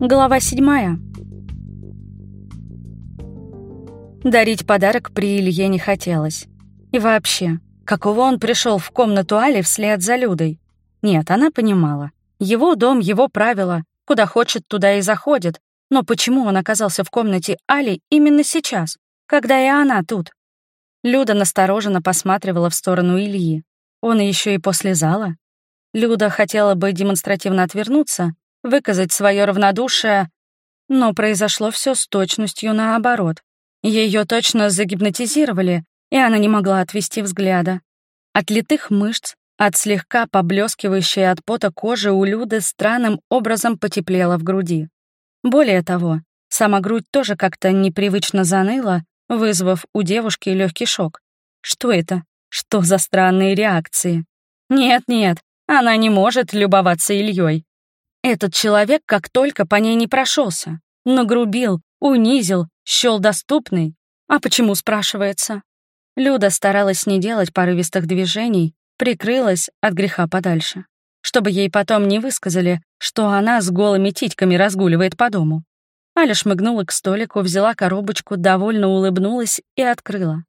Глава седьмая. Дарить подарок при Илье не хотелось. И вообще, какого он пришел в комнату Али вслед за Людой? Нет, она понимала. Его дом, его правила. Куда хочет, туда и заходит. Но почему он оказался в комнате Али именно сейчас, когда и она тут? Люда настороженно посматривала в сторону Ильи. Он еще и после зала. Люда хотела бы демонстративно отвернуться, выказать свое равнодушие, но произошло все с точностью наоборот. Ее точно загипнотизировали, и она не могла отвести взгляда. От литых мышц, от слегка поблескивающей от пота кожи у Люды странным образом потеплело в груди. Более того, сама грудь тоже как-то непривычно заныла, вызвав у девушки легкий шок. Что это? Что за странные реакции? Нет-нет, она не может любоваться Ильей. Этот человек как только по ней не прошелся, нагрубил, унизил, счел доступный. А почему, спрашивается? Люда старалась не делать порывистых движений, прикрылась от греха подальше, чтобы ей потом не высказали, что она с голыми титьками разгуливает по дому. Аля шмыгнула к столику, взяла коробочку, довольно улыбнулась и открыла.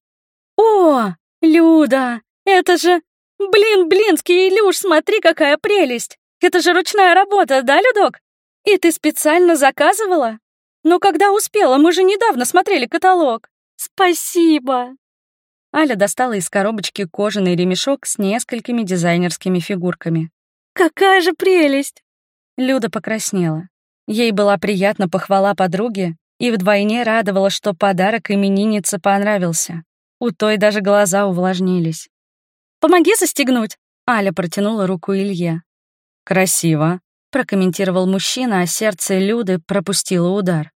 «О, Люда, это же... Блин, блинский Илюш, смотри, какая прелесть! Это же ручная работа, да, Людок? И ты специально заказывала? Но когда успела? Мы же недавно смотрели каталог. Спасибо. Аля достала из коробочки кожаный ремешок с несколькими дизайнерскими фигурками. Какая же прелесть! Люда покраснела. Ей была приятна похвала подруги и вдвойне радовала, что подарок имениннице понравился. У той даже глаза увлажнились. «Помоги застегнуть!» Аля протянула руку Илье. «Красиво», — прокомментировал мужчина, а сердце Люды пропустило удар.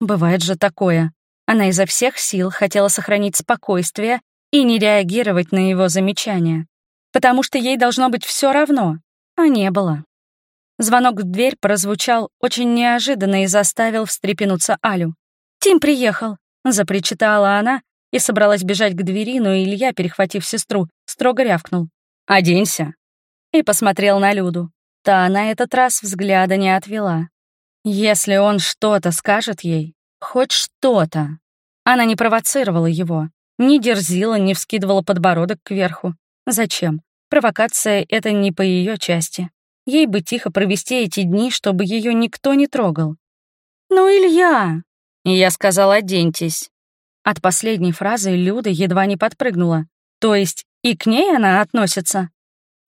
«Бывает же такое. Она изо всех сил хотела сохранить спокойствие и не реагировать на его замечания, потому что ей должно быть все равно, а не было». Звонок в дверь прозвучал очень неожиданно и заставил встрепенуться Алю. «Тим приехал», — запричитала она и собралась бежать к двери, но Илья, перехватив сестру, строго рявкнул. «Оденься!» и посмотрел на Люду. Та на этот раз взгляда не отвела. Если он что-то скажет ей, хоть что-то. Она не провоцировала его, не дерзила, не вскидывала подбородок кверху. Зачем? Провокация — это не по ее части. Ей бы тихо провести эти дни, чтобы ее никто не трогал. «Ну, Илья!» Я сказала, оденьтесь. От последней фразы Люда едва не подпрыгнула. То есть и к ней она относится?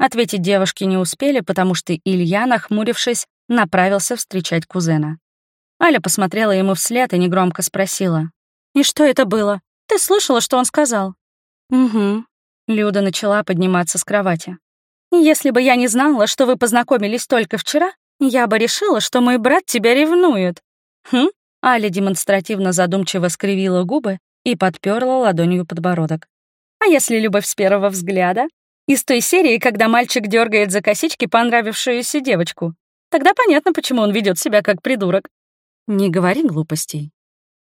Ответить девушки не успели, потому что Илья, нахмурившись, направился встречать кузена. Аля посмотрела ему вслед и негромко спросила. «И что это было? Ты слышала, что он сказал?» «Угу». Люда начала подниматься с кровати. «Если бы я не знала, что вы познакомились только вчера, я бы решила, что мой брат тебя ревнует». «Хм?» Аля демонстративно задумчиво скривила губы и подперла ладонью подбородок. «А если любовь с первого взгляда?» Из той серии, когда мальчик дергает за косички понравившуюся девочку. Тогда понятно, почему он ведет себя как придурок. Не говори глупостей.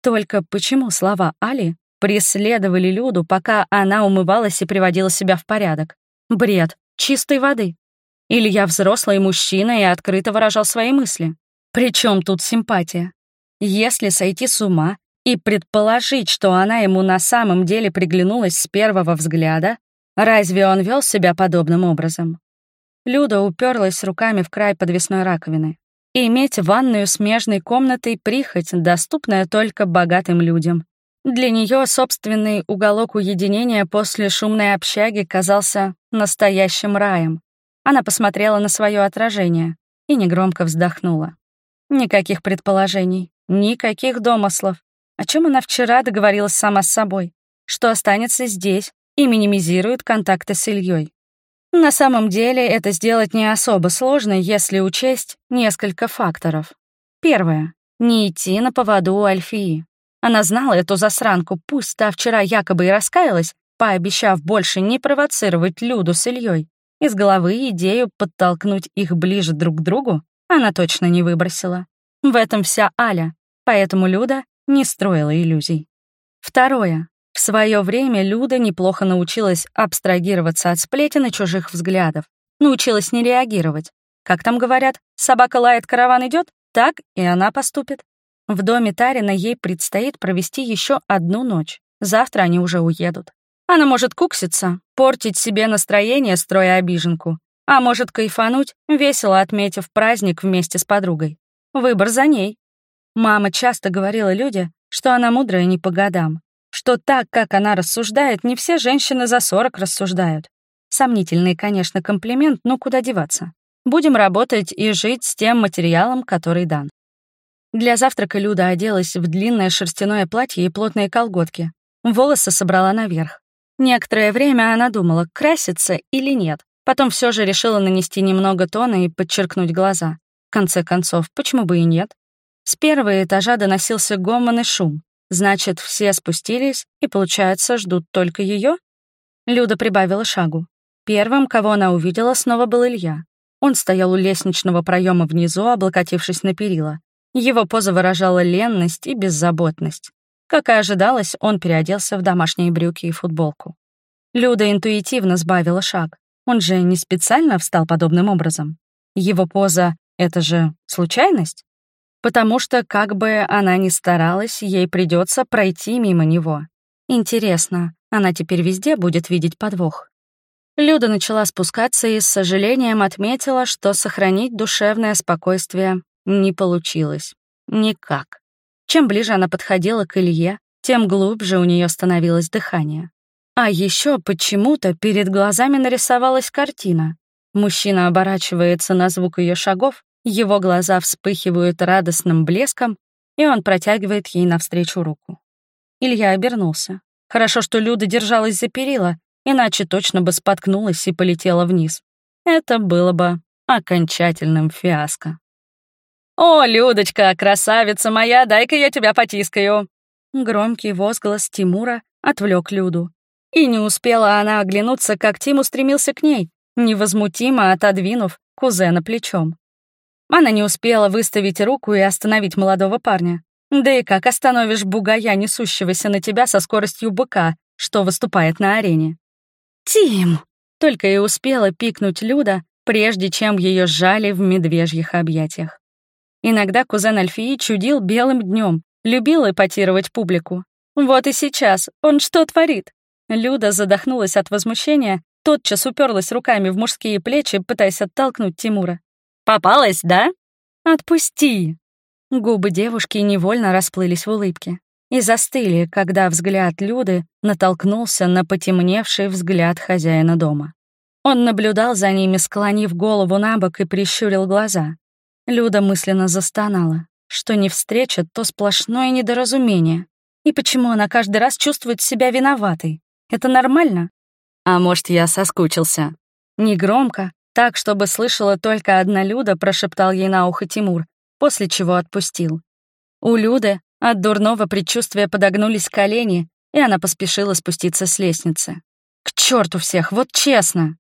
Только почему слова Али преследовали Люду, пока она умывалась и приводила себя в порядок? Бред, чистой воды. Или я взрослый мужчина и открыто выражал свои мысли. Причем тут симпатия? Если сойти с ума и предположить, что она ему на самом деле приглянулась с первого взгляда, Разве он вел себя подобным образом? Люда уперлась руками в край подвесной раковины. Иметь ванную смежной комнатой прихоть, доступная только богатым людям. Для нее собственный уголок уединения после шумной общаги казался настоящим раем. Она посмотрела на свое отражение и негромко вздохнула. Никаких предположений, никаких домыслов. О чем она вчера договорилась сама с собой? Что останется здесь, и минимизирует контакты с Ильей. На самом деле это сделать не особо сложно, если учесть несколько факторов. Первое. Не идти на поводу у Альфии. Она знала эту засранку, пусть та вчера якобы и раскаялась, пообещав больше не провоцировать Люду с Ильей. Из головы идею подтолкнуть их ближе друг к другу она точно не выбросила. В этом вся Аля, поэтому Люда не строила иллюзий. Второе. В свое время Люда неплохо научилась абстрагироваться от сплетен и чужих взглядов. Научилась не реагировать. Как там говорят, собака лает, караван идет? Так и она поступит. В доме Тарина ей предстоит провести еще одну ночь. Завтра они уже уедут. Она может кукситься, портить себе настроение, строя обиженку, а может кайфануть, весело отметив праздник вместе с подругой. Выбор за ней. Мама часто говорила Люде, что она мудрая не по годам, что так, как она рассуждает, не все женщины за 40 рассуждают. Сомнительный, конечно, комплимент, но куда деваться. Будем работать и жить с тем материалом, который дан. Для завтрака Люда оделась в длинное шерстяное платье и плотные колготки. Волосы собрала наверх. Некоторое время она думала, краситься или нет. Потом все же решила нанести немного тона и подчеркнуть глаза. В конце концов, почему бы и нет? С первого этажа доносился гомон и шум. Значит, все спустились и, получается, ждут только ее? Люда прибавила шагу. Первым, кого она увидела, снова был Илья. Он стоял у лестничного проема внизу, облокотившись на перила. Его поза выражала ленность и беззаботность. Как и ожидалось, он переоделся в домашние брюки и футболку. Люда интуитивно сбавила шаг. Он же не специально встал подобным образом. Его поза — это же случайность? Потому что, как бы она ни старалась, ей придется пройти мимо него. Интересно, она теперь везде будет видеть подвох? Люда начала спускаться и с сожалением отметила, что сохранить душевное спокойствие не получилось. Никак. Чем ближе она подходила к Илье, тем глубже у нее становилось дыхание. А еще почему-то перед глазами нарисовалась картина. Мужчина оборачивается на звук ее шагов, его глаза вспыхивают радостным блеском, и он протягивает ей навстречу руку. Илья обернулся. Хорошо, что Люда держалась за перила, иначе точно бы споткнулась и полетела вниз. Это было бы окончательным фиаско. «О, Людочка, красавица моя, дай-ка я тебя потискаю!» Громкий возглас Тимура отвлек Люду. И не успела она оглянуться, как Тим устремился к ней, невозмутимо отодвинув кузена плечом. Она не успела выставить руку и остановить молодого парня. Да и как остановишь бугая, несущегося на тебя со скоростью быка, что выступает на арене? «Тим!» — только и успела пикнуть Люда, прежде чем ее сжали в медвежьих объятиях. Иногда кузен Альфии чудил белым днем, любил эпатировать публику. Вот и сейчас он что творит? Люда задохнулась от возмущения, тотчас уперлась руками в мужские плечи, пытаясь оттолкнуть Тимура. «Попалась, да?» «Отпусти!» Губы девушки невольно расплылись в улыбке и застыли, когда взгляд Люды натолкнулся на потемневший взгляд хозяина дома. Он наблюдал за ними, склонив голову на бок и прищурил глаза. Люда мысленно застонала. Что не встреча, то сплошное недоразумение. И почему она каждый раз чувствует себя виноватой? Это нормально? А может, я соскучился? Негромко, так, чтобы слышала только одна Люда, прошептал ей на ухо Тимур, после чего отпустил. У Люды от дурного предчувствия подогнулись колени, и она поспешила спуститься с лестницы. «К черту всех, вот честно!»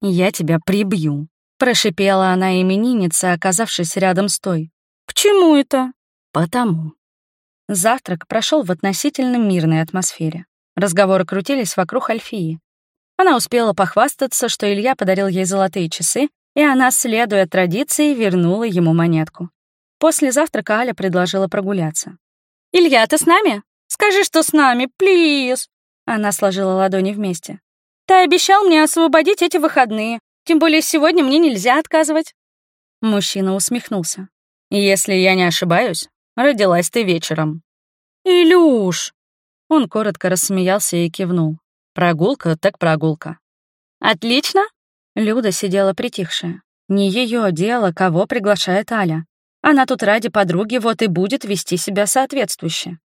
«Я тебя прибью», Прошипела она именинница, оказавшись рядом с той. «Почему это?» «Потому». Завтрак прошел в относительно мирной атмосфере. Разговоры крутились вокруг Альфии. Она успела похвастаться, что Илья подарил ей золотые часы, и она, следуя традиции, вернула ему монетку. После завтрака Аля предложила прогуляться. «Илья, ты с нами? Скажи, что с нами, плиз!» Она сложила ладони вместе. «Ты обещал мне освободить эти выходные. Тем более сегодня мне нельзя отказывать». Мужчина усмехнулся. «Если я не ошибаюсь, родилась ты вечером». «Илюш!» Он коротко рассмеялся и кивнул. «Прогулка так прогулка». «Отлично!» Люда сидела притихшая. Не ее дело, кого приглашает Аля. Она тут ради подруги вот и будет вести себя соответствующе.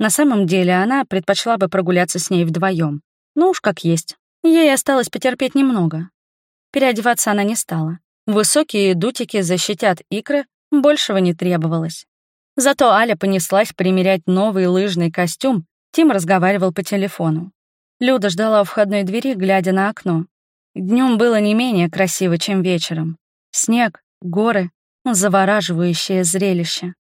На самом деле она предпочла бы прогуляться с ней вдвоем. Ну уж как есть. Ей осталось потерпеть немного. Переодеваться она не стала. Высокие дутики защитят икры, большего не требовалось. Зато Аля понеслась примерять новый лыжный костюм, Тим разговаривал по телефону. Люда ждала у входной двери, глядя на окно. Днем было не менее красиво, чем вечером. Снег, горы, завораживающее зрелище.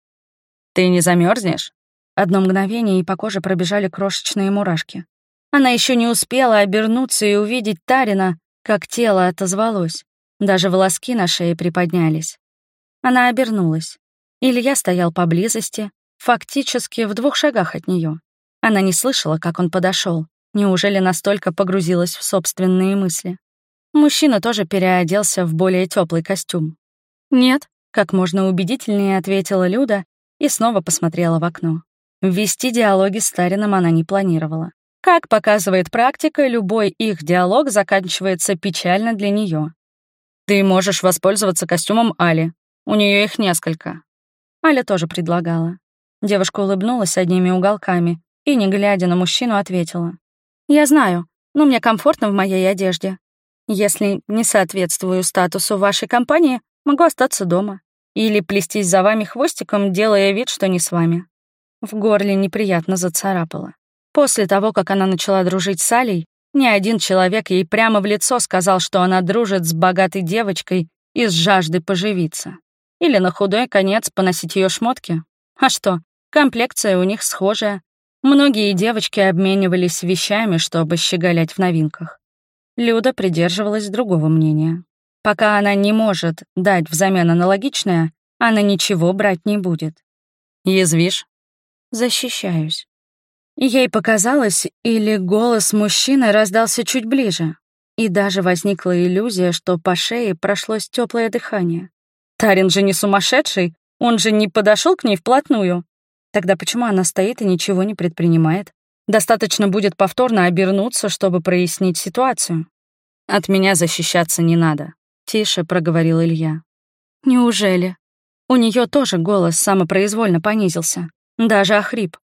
«Ты не замерзнешь? Одно мгновение, и по коже пробежали крошечные мурашки. Она еще не успела обернуться и увидеть Тарина, как тело отозвалось. Даже волоски на шее приподнялись. Она обернулась. Илья стоял поблизости, фактически в двух шагах от нее. Она не слышала, как он подошел. Неужели настолько погрузилась в собственные мысли? Мужчина тоже переоделся в более теплый костюм. «Нет», — как можно убедительнее ответила Люда и снова посмотрела в окно. Вести диалоги с Тарином она не планировала. Как показывает практика, любой их диалог заканчивается печально для нее. «Ты можешь воспользоваться костюмом Али. У нее их несколько». Аля тоже предлагала. Девушка улыбнулась одними уголками и, не глядя на мужчину, ответила. «Я знаю, но мне комфортно в моей одежде. Если не соответствую статусу вашей компании, могу остаться дома. Или плестись за вами хвостиком, делая вид, что не с вами». В горле неприятно зацарапало. После того, как она начала дружить с Алей, ни один человек ей прямо в лицо сказал, что она дружит с богатой девочкой из жажды поживиться. Или на худой конец поносить ее шмотки. А что, комплекция у них схожая. Многие девочки обменивались вещами, чтобы щеголять в новинках. Люда придерживалась другого мнения. Пока она не может дать взамен аналогичное, она ничего брать не будет. Язвишь? Защищаюсь. Ей показалось, или голос мужчины раздался чуть ближе, и даже возникла иллюзия, что по шее прошлось теплое дыхание. Тарин же не сумасшедший, он же не подошел к ней вплотную. Тогда почему она стоит и ничего не предпринимает? Достаточно будет повторно обернуться, чтобы прояснить ситуацию. От меня защищаться не надо, тише проговорил Илья. Неужели? У нее тоже голос самопроизвольно понизился, даже охрип.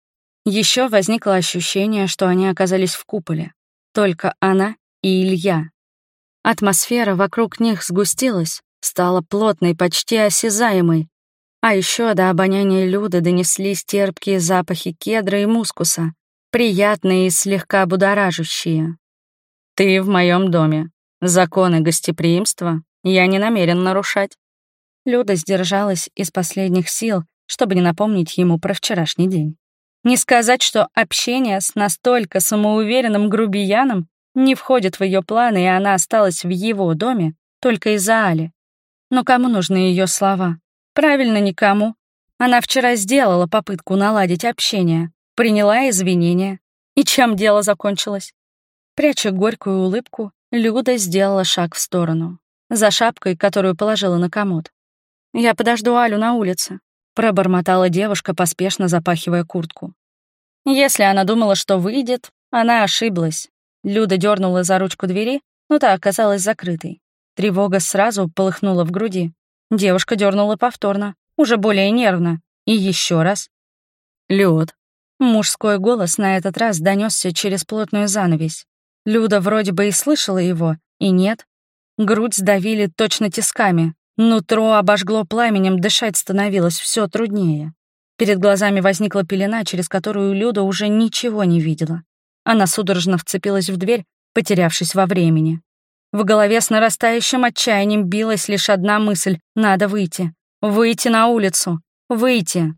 Еще возникло ощущение, что они оказались в куполе. Только она и Илья. Атмосфера вокруг них сгустилась, стала плотной, почти осязаемой. А еще до обоняния Люды донеслись терпкие запахи кедра и мускуса, приятные и слегка будоражащие. «Ты в моем доме. Законы гостеприимства я не намерен нарушать». Люда сдержалась из последних сил, чтобы не напомнить ему про вчерашний день. Не сказать, что общение с настолько самоуверенным грубияном не входит в ее планы, и она осталась в его доме только из-за Али. Но кому нужны ее слова? Правильно, никому. Она вчера сделала попытку наладить общение, приняла извинения. И чем дело закончилось? Пряча горькую улыбку, Люда сделала шаг в сторону, за шапкой, которую положила на комод. «Я подожду Алю на улице», — пробормотала девушка, поспешно запахивая куртку. Если она думала, что выйдет, она ошиблась. Люда дернула за ручку двери, но та оказалась закрытой. Тревога сразу полыхнула в груди. Девушка дернула повторно, уже более нервно. И еще раз. Люд. Мужской голос на этот раз донесся через плотную занавесь. Люда вроде бы и слышала его, и нет. Грудь сдавили точно тисками. Нутро обожгло пламенем, дышать становилось все труднее. Перед глазами возникла пелена, через которую Люда уже ничего не видела. Она судорожно вцепилась в дверь, потерявшись во времени. В голове с нарастающим отчаянием билась лишь одна мысль — надо выйти. Выйти на улицу. Выйти.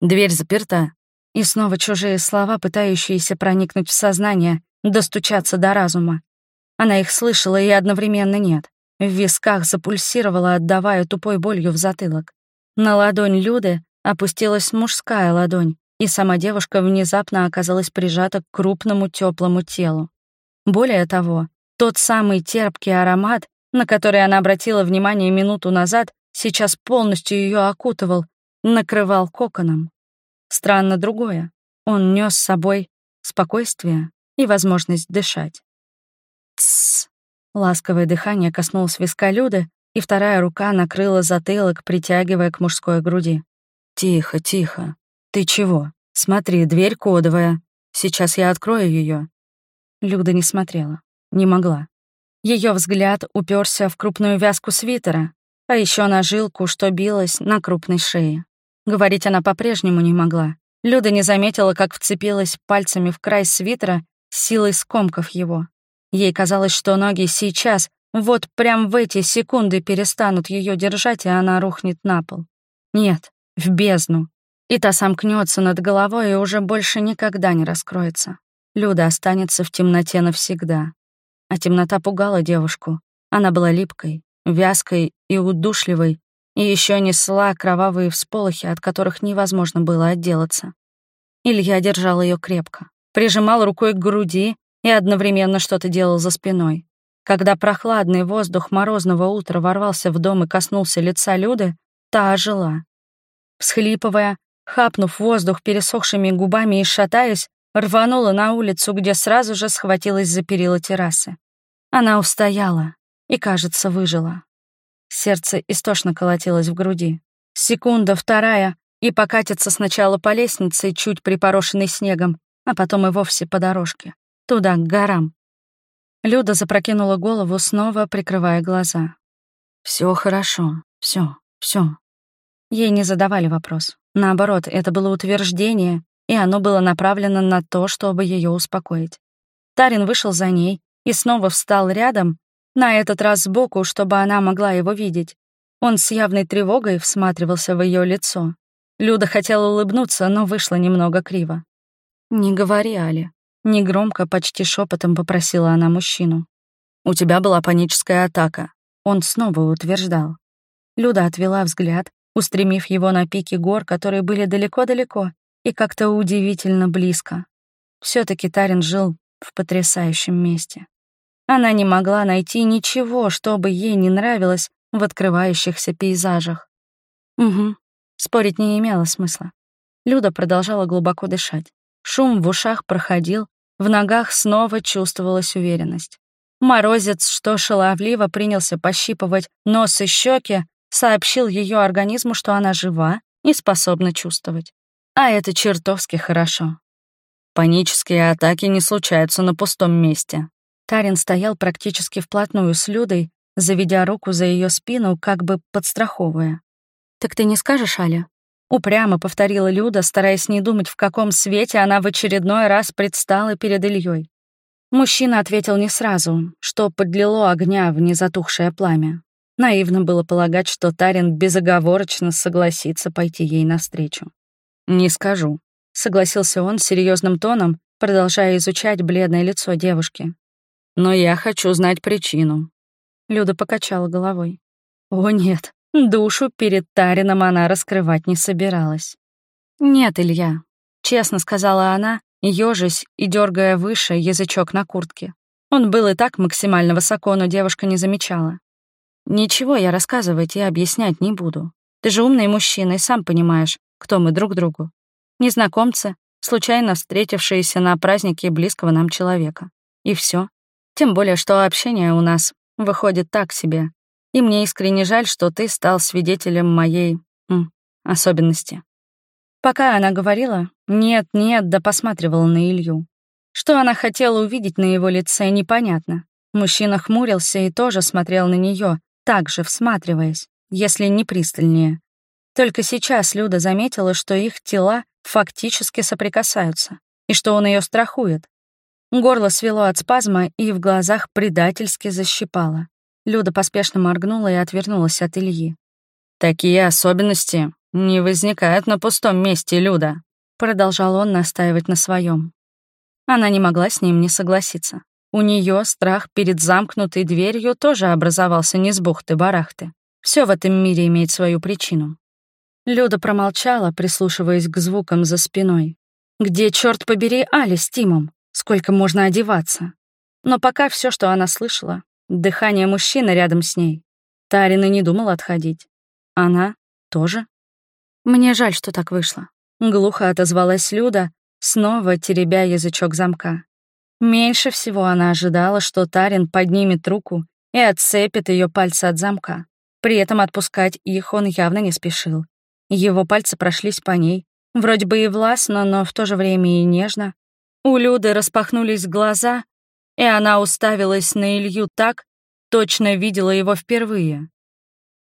Дверь заперта. И снова чужие слова, пытающиеся проникнуть в сознание, достучаться до разума. Она их слышала и одновременно нет. В висках запульсировала, отдавая тупой болью в затылок. На ладонь Люды опустилась мужская ладонь, и сама девушка внезапно оказалась прижата к крупному теплому телу. Более того, тот самый терпкий аромат, на который она обратила внимание минуту назад, сейчас полностью ее окутывал, накрывал коконом. Странно другое. Он нес с собой спокойствие и возможность дышать. Тссс. Ласковое дыхание коснулось виска Люды, и вторая рука накрыла затылок, притягивая к мужской груди. «Тихо, тихо. Ты чего? Смотри, дверь кодовая. Сейчас я открою ее. Люда не смотрела. Не могла. Ее взгляд уперся в крупную вязку свитера, а еще на жилку, что билась на крупной шее. Говорить она по-прежнему не могла. Люда не заметила, как вцепилась пальцами в край свитера, силой скомков его. Ей казалось, что ноги сейчас, вот прям в эти секунды перестанут ее держать, и она рухнет на пол. Нет, в бездну. И та сомкнется над головой и уже больше никогда не раскроется. Люда останется в темноте навсегда. А темнота пугала девушку. Она была липкой, вязкой и удушливой, и еще несла кровавые всполохи, от которых невозможно было отделаться. Илья держал ее крепко, прижимал рукой к груди и одновременно что-то делал за спиной. Когда прохладный воздух морозного утра ворвался в дом и коснулся лица Люды, та ожила. Всхлипывая, хапнув воздух пересохшими губами и шатаясь, рванула на улицу, где сразу же схватилась за перила террасы. Она устояла и, кажется, выжила. Сердце истошно колотилось в груди. Секунда, вторая, и покатится сначала по лестнице, чуть припорошенной снегом, а потом и вовсе по дорожке. Туда, к горам. Люда запрокинула голову, снова прикрывая глаза. Все хорошо, все, все. Ей не задавали вопрос. Наоборот, это было утверждение, и оно было направлено на то, чтобы ее успокоить. Тарин вышел за ней и снова встал рядом, на этот раз сбоку, чтобы она могла его видеть. Он с явной тревогой всматривался в ее лицо. Люда хотела улыбнуться, но вышло немного криво. «Не говори, Али», — негромко, почти шепотом попросила она мужчину. «У тебя была паническая атака», — он снова утверждал. Люда отвела взгляд, устремив его на пики гор, которые были далеко-далеко и как-то удивительно близко. все таки Тарин жил в потрясающем месте. Она не могла найти ничего, что бы ей не нравилось в открывающихся пейзажах. Угу, спорить не имело смысла. Люда продолжала глубоко дышать. Шум в ушах проходил, в ногах снова чувствовалась уверенность. Морозец, что шаловливо принялся пощипывать нос и щеки, сообщил ее организму, что она жива и способна чувствовать. А это чертовски хорошо. Панические атаки не случаются на пустом месте, Тарин стоял практически вплотную с Людой, заведя руку за ее спину, как бы подстраховывая. «Так ты не скажешь, Аля?» Упрямо повторила Люда, стараясь не думать, в каком свете она в очередной раз предстала перед Ильей. Мужчина ответил не сразу, что подлило огня в незатухшее пламя. Наивно было полагать, что Тарин безоговорочно согласится пойти ей навстречу. «Не скажу», — согласился он серьезным тоном, продолжая изучать бледное лицо девушки. Но я хочу знать причину». Люда покачала головой. «О нет, душу перед Тарином она раскрывать не собиралась». «Нет, Илья», — честно сказала она, ёжась и дергая выше язычок на куртке. Он был и так максимально высоко, но девушка не замечала. «Ничего я рассказывать и объяснять не буду. Ты же умный мужчина и сам понимаешь, кто мы друг другу. Незнакомцы, случайно встретившиеся на празднике близкого нам человека. И все. Тем более, что общение у нас выходит так себе. И мне искренне жаль, что ты стал свидетелем моей... М, особенности. Пока она говорила «нет, нет», да посматривала на Илью. Что она хотела увидеть на его лице, непонятно. Мужчина хмурился и тоже смотрел на нее, также всматриваясь, если не пристальнее. Только сейчас Люда заметила, что их тела фактически соприкасаются, и что он ее страхует, Горло свело от спазма и в глазах предательски защипало. Люда поспешно моргнула и отвернулась от Ильи. «Такие особенности не возникают на пустом месте, Люда», продолжал он настаивать на своем. Она не могла с ним не согласиться. У нее страх перед замкнутой дверью тоже образовался не с бухты-барахты. Все в этом мире имеет свою причину. Люда промолчала, прислушиваясь к звукам за спиной. Где, черт побери, Али с Тимом? Сколько можно одеваться? Но пока все, что она слышала, дыхание мужчины рядом с ней. Тарина не думала отходить. Она тоже. Мне жаль, что так вышло. Глухо отозвалась Люда, снова теребя язычок замка. Меньше всего она ожидала, что Тарин поднимет руку и отцепит ее пальцы от замка. При этом отпускать их он явно не спешил. Его пальцы прошлись по ней, вроде бы и властно, но в то же время и нежно, у Люды распахнулись глаза, и она уставилась на Илью так, точно видела его впервые.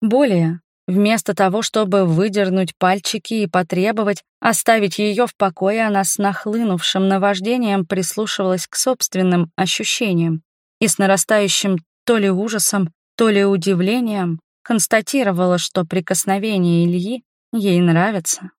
Более, вместо того, чтобы выдернуть пальчики и потребовать оставить ее в покое, она с нахлынувшим наваждением прислушивалась к собственным ощущениям и с нарастающим то ли ужасом, то ли удивлением констатировала, что прикосновение Ильи ей нравится.